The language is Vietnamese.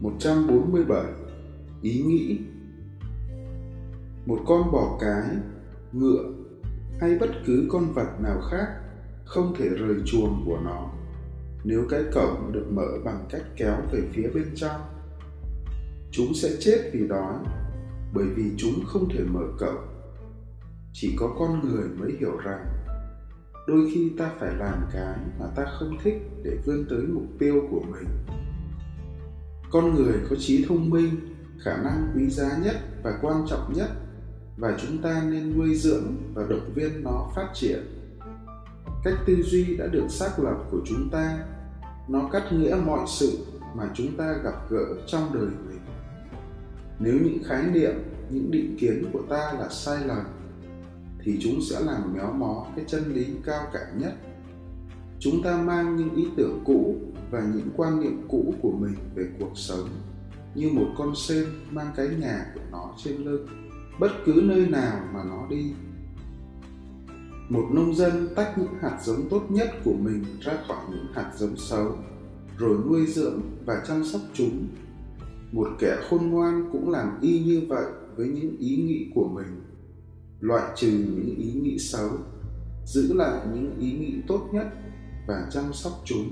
147 Ý nghĩ Một con bò cái, ngựa hay bất cứ con vật nào khác không thể rời chuồng của nó nếu cái cổng được mở bằng cách kéo về phía bên trong. Chúng sẽ chết vì đói bởi vì chúng không thể mở cổng. Chỉ có con người mới hiểu rằng đôi khi ta phải làm cái mà ta không thích để vươn tới mục tiêu của mình con người có trí thông minh, khả năng quý giá nhất và quan trọng nhất, và chúng ta nên nuôi dưỡng và động viên nó phát triển. Cách tư duy đã được xác lập của chúng ta, nó cắt nghĩa mọi sự mà chúng ta gặp gỡ trong đời mình. Nếu những khái niệm, những định kiến của ta là sai lầm, thì chúng sẽ làm méo mó cái chân lý cao cả nhất chúng ta mang những ý tưởng cũ và những quan niệm cũ của mình về cuộc sống, như một con sen mang cái nhà của nó trên lưng, bất cứ nơi nào mà nó đi. Một nông dân tách những hạt giống tốt nhất của mình ra khỏi những hạt giống xấu, rồi nuôi dưỡng và chăm sóc chúng. Một kẻ khôn ngoan cũng làm y như vậy với những ý nghĩ của mình. Loại trừ những ý nghĩ xấu, giữ lại những ý nghĩ tốt nhất và chăm sóc chúng.